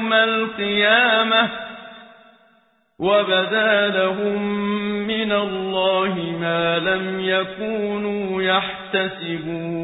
يَوْمَ الْقِيَامَةِ ۚ وَبَدَا لَهُم مِّنَ اللَّهِ مَا لَمْ يَكُونُوا يَحْتَسِبُونَ